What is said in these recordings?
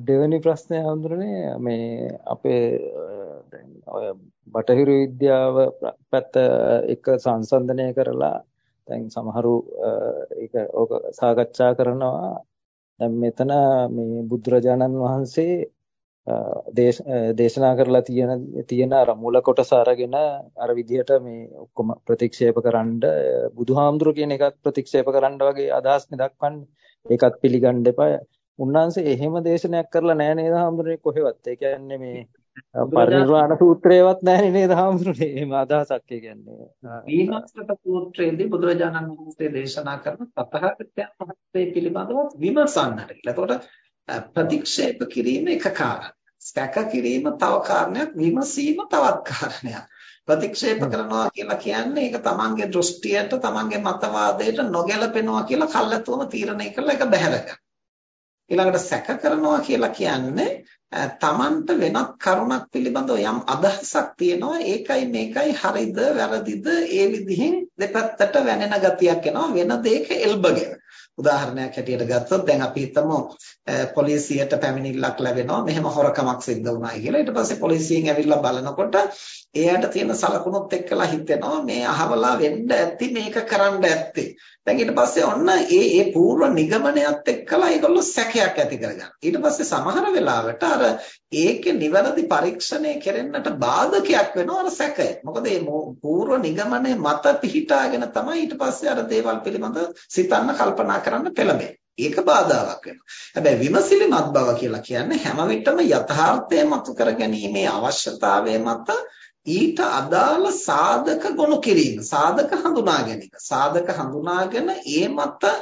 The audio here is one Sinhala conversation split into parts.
දෙවෙනි ප්‍රශ්නය හඳුරන්නේ මේ අපේ දැන් ඔය බටහිර විද්‍යාව පැත්ත එක සංසන්දනය කරලා දැන් සමහරු ඒක ඕක සාකච්ඡා කරනවා. දැන් මෙතන මේ බුදුරජාණන් වහන්සේ දේශනා කරලා තියෙන තියෙන අර මුල කොටස අරගෙන අර විදිහට මේ ඔක්කොම ප්‍රතික්ෂේප කරන්න බුදුහාමුදුර කියන එකත් ප්‍රතික්ෂේප කරන්න වගේ අදහස් දක්වන්නේ. ඒකත් පිළිගන්න එපා. උන්වහන්සේ එහෙම දේශනයක් කරලා නැහැ නේද හාමුදුරනේ කොහෙවත් ඒ කියන්නේ මේ පරිනිර්වාණ සූත්‍රයේවත් නැහැ නේද හාමුදුරනේ එහෙම අදහසක් ඒ කියන්නේ විමර්ශක සූත්‍රයේදී බුදුරජාණන් වහන්සේ දේශනා කරන තථාගතයන් වහන්සේ පිළිබඳව විමසන්නට කියලා. එතකොට ප්‍රතික්ෂේප කිරීම එක කාරණයක්. සැක කිරීම තව කාරණයක් විමසීම තවත් කාරණයක්. ප්‍රතික්ෂේප කරනවා කියලා කියන්නේ ඒක තමන්ගේ දෘෂ්ටියට තමන්ගේ මතවාදයට නොගැලපෙනවා කියලා කල්ලාතුවම තීරණය කරලා ඒක බැහැර ඊළඟට සැක කරනවා කියලා කියන්නේ තමන්ට වෙනත් කරුණක් පිළිබඳව යම් අදහසක් තියෙනවා ඒකයි මේකයි හරිද වැරදිද ඒ විදිහෙන් දෙපැත්තට වැනෙන ගතියක් එනවා වෙන දෙයක එල්බගෙන උදාහරණයක් හැටියට ගත්තොත් දැන් අපි හිතමු පොලිසියට පැමිණිල්ලක් ලැබෙනවා මෙහෙම හොරකමක් සිද්ධ වුණායි කියලා. ඊට පස්සේ පොලිසියෙන් ඇවිල්ලා බලනකොට එයාට තියෙන සලකුණුත් එක්කලා හිතෙනවා මේ අහවලා වෙන්න ඇති මේක කරන්න ඇත්තේ. දැන් ඊට පස්සේ ඔන්න ඒ ඒ పూర్ව නිගමනයත් එක්කලා ඒගොල්ලෝ සැකයක් ඇති කරගන්න. ඊට පස්සේ සමහර වෙලාවට අර ඒකේ නිවැරදි පරීක්ෂණය කරන්නට බාධකයක් වෙනවා අර සැකය. මොකද මේ పూర్ව නිගමනය මත පිහිටාගෙන තමයි ඊට පස්සේ අර දේවල් පිළිබඳ සිතන්න කල්පනා කරන්න පෙළඹෙන්නේ. ඒක බාධාවක් වෙනවා. හැබැයි විමසිලිමත් බව කියලා කියන්නේ හැම විටම යථාර්ථය මතු කරගැනීමේ අවශ්‍යතාවය මත ඊට අදාළ සාධක ගොනු කිරීම සාධක හඳුනා ගැනීම සාධක හඳුනාගෙන ඒ මත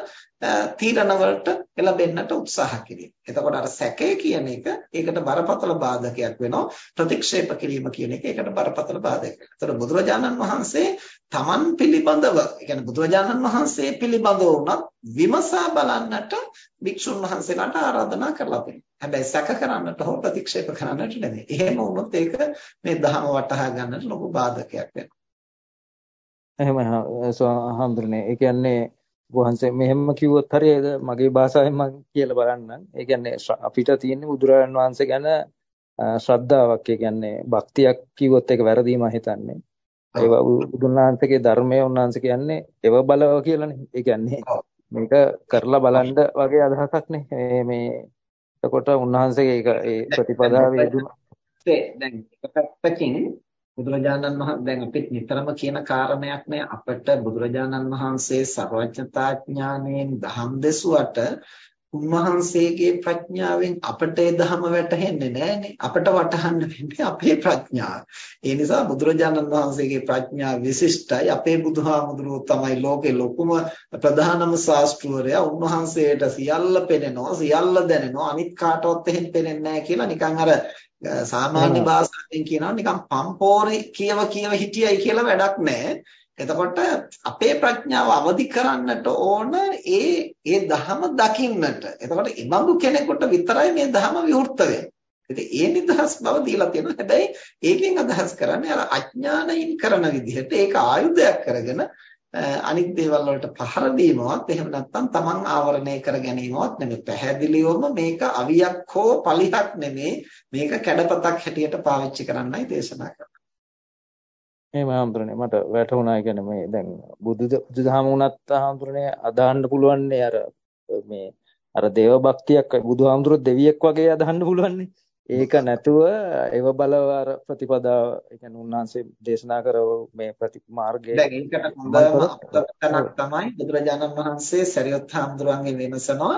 තීරණ වලට එළඹෙන්නට උත්සාහ කිරීම. එතකොට අර සැකය කියන එක ඒකට බරපතල බාධකයක් වෙනවා. ප්‍රතික්ෂේප කිරීම කියන එක ඒකට බරපතල බාධකයක්. එතකොට බුදුරජාණන් වහන්සේ තමන් පිළිබඳව, ඒ කියන්නේ බුදුරජාණන් වහන්සේ පිළිබඳව උනත් විමසා බලන්නට භික්ෂුන් වහන්සේලාට ආරාධනා කරලා තියෙනවා. හැබැයි සැක කරන්නට හෝ ප්‍රතික්ෂේප කරන්නට නෙමෙයි. එහෙම වුණොත් ඒක මේ ධහම වටහා ගන්නට ලොකු බාධකයක් වෙනවා. එහෙමයි හඳුරන්නේ. ඒ කියන්නේ වහන්සේ මෙහෙම කිව්වොත් හරියද මගේ භාෂාවෙන් මම කියලා බලන්නම්. ඒ කියන්නේ අපිට තියෙන්නේ බුදුරජාණන් වහන්සේ ගැන ශ්‍රද්ධාවක්. ඒ කියන්නේ භක්තියක් කිව්වොත් ඒක වැරදීම හිතන්නේ. ඒවා බුදුන් වහන්සේගේ ධර්මය උන්වහන්සේ කියන්නේ එව බලව කියලානේ. ඒ කියන්නේ මේක කරලා බලන්න වගේ අදහසක් නේ. මේ එතකොට උන්වහන්සේගේ ඒක ඒ ප්‍රතිපදාවේ යෙදුණා. දැන් එක පැත්තකින් බුදුරජාණන් වහන්සේ දැන් අපිත් නිතරම කියන කාරණයක් නේ අපිට බුදුරජාණන් වහන්සේ සර්වඥතා ඥාණයෙන් දහම් දෙසුවට උන්වහන්සේගේ ප්‍රඥාවෙන් අපට ඒ ධම වැටහෙන්නේ නැහනේ අපට වටහන්න වෙන්නේ අපේ ප්‍රඥාව. ඒ නිසා බුදුරජාණන් වහන්සේගේ ප්‍රඥාව විශිෂ්ටයි. අපේ බුදුහාමුදුරුවෝ තමයි ලෝකේ ලොකුම ප්‍රධානම ශාස්ත්‍රවරයා. උන්වහන්සේට සියල්ල පෙනෙනවා, සියල්ල දැනෙනවා. අනිත් කාටවත් එහෙම පෙනෙන්නේ නැහැ කියලා නිකන් අර සාමාන්‍ය භාෂාවෙන් කියනවා නිකන් පම්පෝරේ කියව කියව හිටියයි කියලා වැඩක් නැහැ. එතකොට අපේ ප්‍රඥාව අවදි කරන්නට ඕන ඒ ඒ ධහම දකින්නට. එතකොට ඉබඳු කෙනෙකුට විතරයි මේ ධහම විවෘත වෙන්නේ. ඉතින් ඒ නිදහස් බව දීලා තියෙනවා. හැබැයි ඒකෙන් අදහස් කරන්නේ අර අඥානයින් කරන විදිහට ඒක ආයුධයක් කරගෙන අනිත් දේවල් වලට පහර දීමවත් එහෙම නැත්නම් තමන් ආවරණය කර ගැනීමවත් නෙමෙයි පැහැදිලිවම මේක අවියක් හෝ පලිහක් නෙමෙයි මේක කැඩපතක් හැටියට පාවිච්චි කරන්නයි දේශනා කරන්නේ. එහෙම හඳුරන්නේ මට වැටහුණා. කියන්නේ මේ දැන් බුදු බුදුදහම වුණත් හඳුරන්නේ අදහන්න පුළුවන් අර මේ අර දේව භක්තියක් බුදුහාමුදුරුවෝ දෙවියෙක් වගේ අදහන්න පුළුවන්නේ. ඒක නැතුව ඒව බලව අර ප්‍රතිපදාව ඒ කියන්නේ උන්වහන්සේ දේශනා කරව මේ ප්‍රතිමාර්ගය දැන් ඒකට හොඳම අපතනක් තමයි බුදුරජාණන් වහන්සේ සරියොත් හාමුදුරුවන්ගෙන් විමසනවා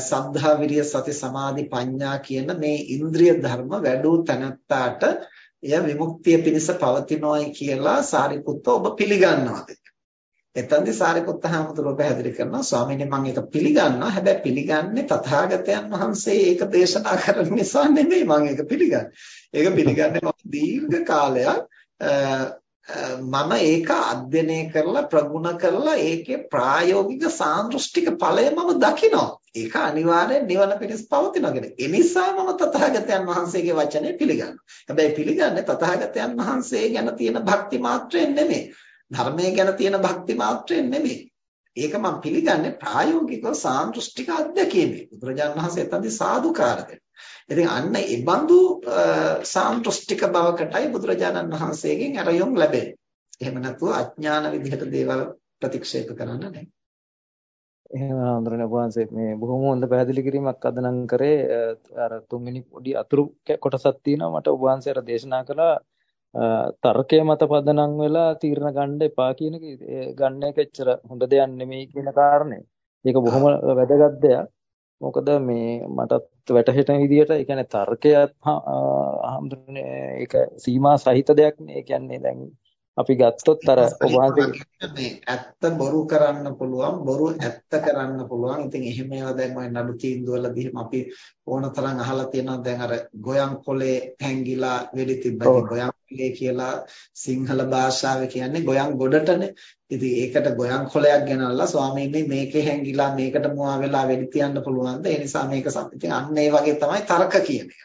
සද්ධා විරිය සති සමාධි ප්‍රඥා කියන මේ ඉන්ද්‍රිය ධර්ම වැඩූ තැනත්තාට එය විමුක්තිය පිණිස පවතිනවායි කියලා සාරිපුත්ත ඔබ පිළිගන්නවද එතෙන්දී සාරිපුත්ත හාමුදුරුවෝ පැහැදිලි කරනවා ස්වාමීනි මම ඒක පිළිගන්නවා හැබැයි පිළිගන්නේ තථාගතයන් වහන්සේ ඒක දේශනා කරන නිසා නෙමෙයි මම ඒක පිළිගන්නේ. ඒක පිළිගන්නේ මම දීර්ඝ කාලයක් මම ඒක අධ්‍යයනය කරලා ප්‍රගුණ කරලා ඒකේ ප්‍රායෝගික සාන්දෘෂ්ටික ඵලය මම දකිනවා. ඒක අනිවාර්යෙන් නිවන පිණිස පවතිනවා කියන්නේ. ඒ නිසා මම තථාගතයන් වහන්සේගේ වචනේ පිළිගන්නවා. හැබැයි පිළිගන්නේ තථාගතයන් වහන්සේ ගැන තියෙන භක්ති මාත්‍රයෙන් නෙමෙයි. ධර්මයේ ගැන තියෙන භක්ති මාත්‍රයෙන් නෙමෙයි. ඒක මම පිළිගන්නේ ප්‍රායෝගිකව සාන්දෘෂ්ටික අත්දැකීමයි. බුදුරජාණන් වහන්සේ එතනදී සාදුකාර දෙනවා. ඉතින් අන්න ඒ බඳු සාන්දෘෂ්ටික බවකටයි බුදුරජාණන් වහන්සේගෙන් අරයොම් ලැබෙන්නේ. එහෙම නැතුව අඥාන විදිහට දේවල් ප්‍රතික්ෂේප කරන්න නැහැ. එහෙම හඳුනන වහන්සේ මේ බොහොම හොඳ පැහැදිලි කිරීමක් අද නම් කරේ අර තුන්වෙනි පොඩි අතුරු කොටසක් තියෙනවා මට ඔබ වහන්සේ අර දේශනා කළා තර්කයේ මත පදනම් වෙලා තීරණ ගන්න එපා කියන එක ගන්න එක එච්චර හොඳ දෙයක් නෙමෙයි කියන කාරණේ. ඒක බොහොම වැදගත් දෙයක්. මොකද මේ මටත් වැටහෙන විදිහට ඒ කියන්නේ තර්කයක් හඳුනන්නේ ඒක සීමා සහිත දෙයක් නේ. ඒ කියන්නේ දැන් අපි ගත්තොත් අර ඔබ මේ ඇත්ත බොරු කරන්න පුළුවන් බොරු ඇත්ත කරන්න පුළුවන්. ඉතින් එහෙම ඒවා දැන් ওই නඩු තීන්දුවවලදී අපි ඕනතරම් අහලා තියෙනවා දැන් අර ගොයන් කොලේ හැංගිලා වෙඩි තිබ්බයි ගොයන් කොලේ කියලා සිංහල භාෂාවේ කියන්නේ ගොයන් ගොඩටනේ. ඉතින් ඒකට ගොයන් කොලයක් ගෙනල්ලා ස්වාමීනි මේකේ හැංගිලා මේකට මුවා වෙලා වෙඩි තියන්න පුළුවන්ද? ඒ නිසා මේක ඉතින් අන්න ඒ වගේ තමයි තර්ක කියන්නේ.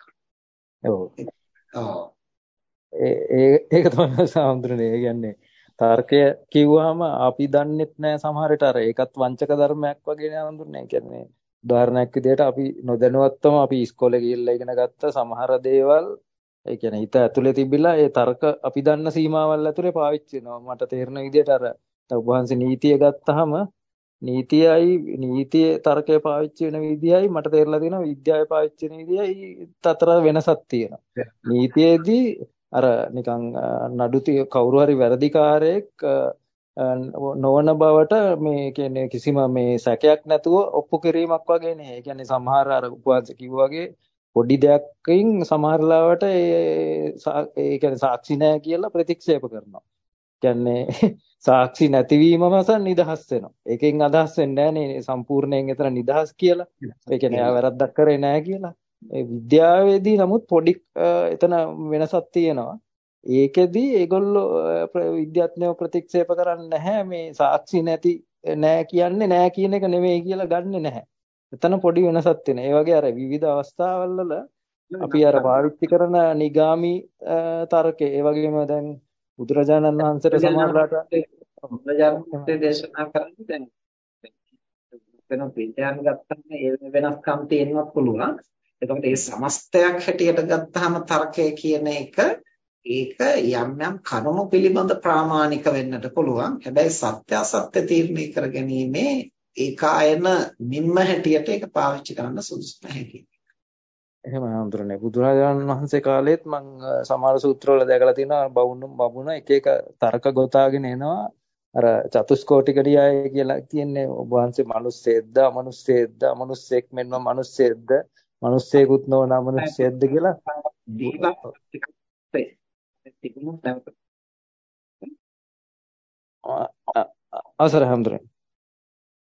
ඔව්. ඔව්. ඒක තමයි සාමුද්‍රනේ. ඒ කියන්නේ තර්කය කිව්වහම අපි දන්නෙත් නෑ සමහරට අර ඒකත් වංචක ධර්මයක් වගේ නේ හඳුන්නේ. කියන්නේ උදාහරණයක් විදිහට අපි නොදැනුවත්වම අපි ඉස්කෝලේ ගිහිල්ලා ඉගෙන ගත්ත සමහර දේවල් ඒ කියන්නේ හිත ඇතුලේ තිබිලා ඒ තර්ක අපි දන්න සීමාවල් ඇතුලේ පාවිච්චි වෙනවා. මට තේරෙන විදිහට අර උපවහන්සේ නීතිය ගත්තාම නීතියයි නීතියේ තර්කය පාවිච්චි වෙන විදියයි මට තේරලා තියෙනවා විද්‍යාවේ පාවිච්චි වෙන විදියයි අතර වෙනසක් තියෙනවා. නීතියේදී අර නිකන් නඩු කවුරු හරි වැරදිකාරයෙක් නොවන බවට මේ කියන්නේ කිසිම මේ සැකයක් නැතුව ඔප්පු කිරීමක් වගේ නේ. ඒ කියන්නේ සමහර අර උපවාස කිව්වාගේ පොඩි දෙයක්කින් සමහර ලාවට ඒ ඒ කියන්නේ සාක්ෂි නැහැ කියලා ප්‍රතික්ෂේප කරනවා. කියන්නේ සාක්ෂි නැතිවීම මත නිදහස් වෙනවා. ඒකෙන් අදහස් වෙන්නේ නැහැ සම්පූර්ණයෙන් එතන නිදහස් කියලා. ඒ කියන්නේ ආ වැරද්දක් කරේ නැහැ කියලා. ඒ විද්‍යාවේදී නමුත් පොඩි එතන වෙනසක් තියෙනවා. ඒකෙදි ඒගොල්ලෝ විද්‍යාඥයෝ ප්‍රතික්ෂේප කරන්නේ නැහැ මේ සාක්ෂි නැති නෑ කියන්නේ නෑ කියන එක නෙවෙයි කියලා ගන්නෙ නැහැ. එතන පොඩි වෙනසක් තියෙනවා. ඒ වගේ අර විවිධ අවස්ථාවල් වල අපි අර පාවිච්චි කරන නිගාමි තර්කේ ඒ වගේම දැන් බුදුරජාණන් වහන්සේට සමානලාට බුදුරජාණන් දේශනා කරන්නේ දැන් වෙන විද්‍යාව ගත්තම ඒ වෙනස්කම් තියෙනවත් පුළුවන්. එතකොට මේ සමස්තයක් හැටියට ගත්තාම තර්කය කියන එක ඒක යම් යම් කරුණු පිළිබඳ ප්‍රාමාණික වෙන්නට පුළුවන්. හැබැයි සත්‍ය අසත්‍ය තීරණය කර ගැනීමේ ඒකායන නිම්ම හැටියට ඒක පාවිච්චි කරන්න සුදුසු නැහැ. එහෙම හඳුරන්නේ. බුදුරජාණන් වහන්සේ කාලෙත් මම සමහර සූත්‍රවල දැකලා තියෙනවා බවුණුම් බබුණ එක එක තර්ක ගොතාගෙන එනවා. අර චතුස්කෝටික න්‍යාය කියලා කියන්නේ ඔබ වහන්සේ මිනිස්සෙක්ද අමනුස්සෙක්ද අමනුස්සෙක් මෙන්ම මිනිස්සෙක්ද මිනිස්සෙකුත් නොවන අමනුස්සයෙක්ද කියලා දීලා තිබුණොත් නැවත අවසර හැමදෙරේ